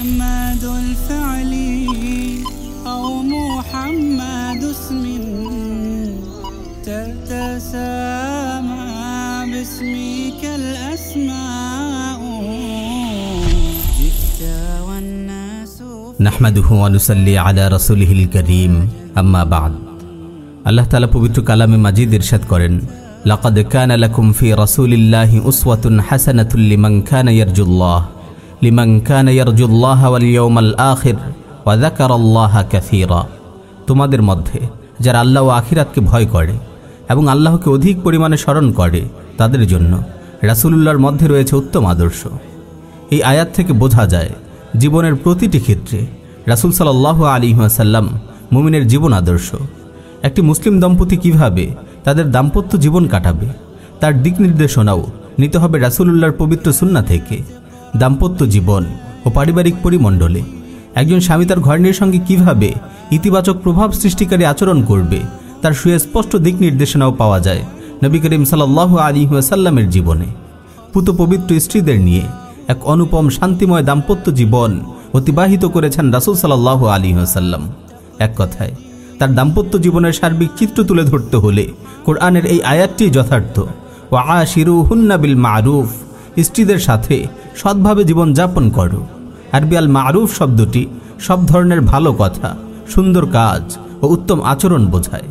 أحمد الفعل أو محمد اسم تتسامى باسمك الأسماء جئت والناس নাহমাদুহু অনুসাল্লি আলা রসুলহিল করিম আম্মা বাদ আল্লাহ তালা পবিত্র কালামে মাজিদ ইরশাদ করেন লাকাদ কানা লাকুম ফি রাসূলিল্লাহি উসওয়াতুন হাসানাতুল লিমান কানা ইয়ারজুল্লাহ লিমান কানা ইয়ারজুল্লাহ ওয়াল ইয়াউমাল আখির ওয়া যাকারাল্লাহা কাসীরা। তোমাদের মধ্যে যারা আল্লাহ ও আখিরাতকে ভয় করে এবং আল্লাহকে অধিক পরিমাণে স্মরণ করে, তাদের জন্য রাসূলুল্লাহর মধ্যে রয়েছে উত্তম আদর্শ। এই আয়াত থেকে বোঝা যায়, জীবনের প্রতিটি ক্ষেত্রে রাসুল সাল্লাহ আলী সাল্লাম মুমিনের জীবন আদর্শ। একটি মুসলিম দম্পতি কীভাবে তাদের দাম্পত্য জীবন কাটাবে, তার দিক নির্দেশনাও নিতে হবে রাসুলুল্লাহর পবিত্র সুন্না থেকে। দাম্পত্য জীবন ও পারিবারিক পরিমণ্ডলে। একজন স্বামী তার ঘরের সঙ্গে কীভাবে ইতিবাচক প্রভাব সৃষ্টিকারী আচরণ করবে, তার সুস্পষ্ট দিক নির্দেশনাও পাওয়া যায় নবী করিম সাল্লাহ আলী সাল্লামের জীবনে। পুত পবিত্র স্ত্রীদের নিয়ে এক অনুপম শান্তিময় দাম্পত্য জীবন অতিবাহিত করেছেন রাসুল সাল্লাহ আলী সাল্লাম এক কথায়, তার দাম্পত্য জীবনের সার্বিক চিত্র তুলে ধরতে হলে কোরআনের এই আয়াতটি যথার্থ ও আশিরু হুন্নাবিল মারুফ। স্ত্রীদের সাথে সৎভাবে জীবনযাপন করো। আরবি আল মারুফ শব্দটি সব ধরনের ভালো কথা, সুন্দর কাজ ও উত্তম আচরণ বোঝায়।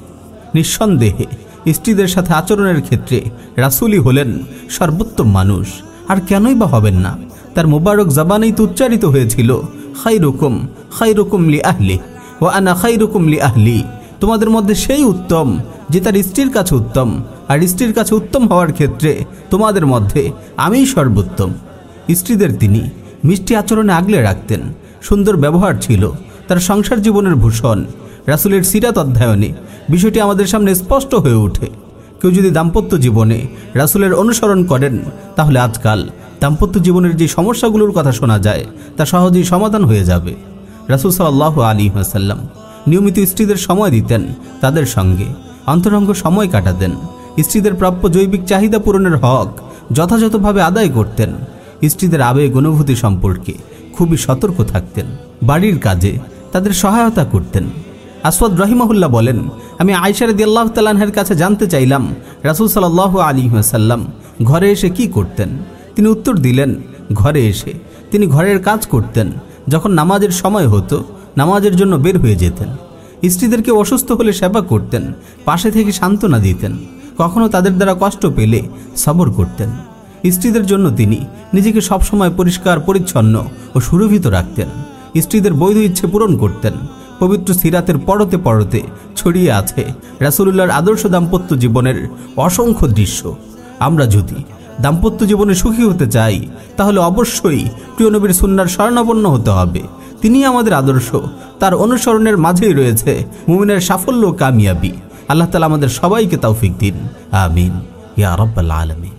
নিঃসন্দেহে, স্ত্রীদের সাথে আচরণের ক্ষেত্রে রাসুলই হলেন সর্বোত্তম মানুষ। আর কেনই বা হবেন না? তার মোবারক জবানেই তো উচ্চারিত হয়েছিল খাই রকম খাই রকম লি আহলি ও আনা খাই রকম লি আহলি তোমাদের মধ্যে সেই উত্তম যে তার স্ত্রীর কাছে উত্তম আর স্ত্রীর কাছে উত্তম হওয়ার ক্ষেত্রে তোমাদের মধ্যে আমিই সর্বোত্তম। স্ত্রীদের তিনি মিষ্টি আচরণে আগলে রাখতেন, সুন্দর ব্যবহার ছিল, তার সংসার জীবনের ভূষণ। রাসুলের সিরাত অধ্যয়নে বিষয়টি আমাদের সামনে স্পষ্ট হয়ে ওঠে। কেউ যদি দাম্পত্য জীবনে রাসুলের অনুসরণ করেন, তাহলে আজকাল দাম্পত্য জীবনের যে সমস্যাগুলোর কথা শোনা যায়, তা সহজেই সমাধান হয়ে যাবে। রাসুল সাল্লাহ আলী সাল্লাম নিয়মিত স্ত্রীদের সময় দিতেন, তাদের সঙ্গে অন্তরঙ্গ সময় কাটাতেন। স্ত্রীদের প্রাপ্য জৈবিক চাহিদা পূরণের হক যথাযথভাবে আদায় করতেন। স্ত্রীদের আবেগ অনুভূতি সম্পর্কে খুবই সতর্ক থাকতেন। বাড়ির কাজে তাদের সহায়তা করতেন। আসওয়াদ রহিমাহুল্লাহ বলেন, আমি আয়সার দিয়াল্লাহ তালাহের কাছে জানতে চাইলাম, রাসুল সাল্লাহ আলী সাল্লাম ঘরে এসে কি করতেন? তিনি উত্তর দিলেন, ঘরে এসে তিনি ঘরের কাজ করতেন। যখন নামাজের সময় হতো, নামাজের জন্য বের হয়ে যেতেন। স্ত্রীদেরকে অসুস্থ হলে সেবা করতেন, পাশে থেকে সান্ত্বনা দিতেন। কখনো তাদের দ্বারা কষ্ট পেলে সবর করতেন। স্ত্রীদের জন্য তিনি নিজেকে সবসময় পরিষ্কার, পরিচ্ছন্ন ও সুরভিত রাখতেন। স্ত্রীদের বৈধ ইচ্ছে পূরণ করতেন। পবিত্র সিরাতের পরতে পরতে ছড়িয়ে আছে রাসুলুল্লাহর আদর্শ দাম্পত্য জীবনের অসংখ্য দৃশ্য। আমরা যদি দাম্পত্য জীবনে সুখী হতে চাই, তাহলে অবশ্যই প্রিয় নবীর সুন্নার স্বর্ণাপন্ন হতে হবে। তিনি আমাদের আদর্শ। তার অনুসরণের মাঝেই রয়েছে মুমিনের সাফল্য কামিয়াবি। আল্লাহ তালা আমাদের সবাইকে তৌফিক দিন। আমিন। ইয়া রব্বাল আলমী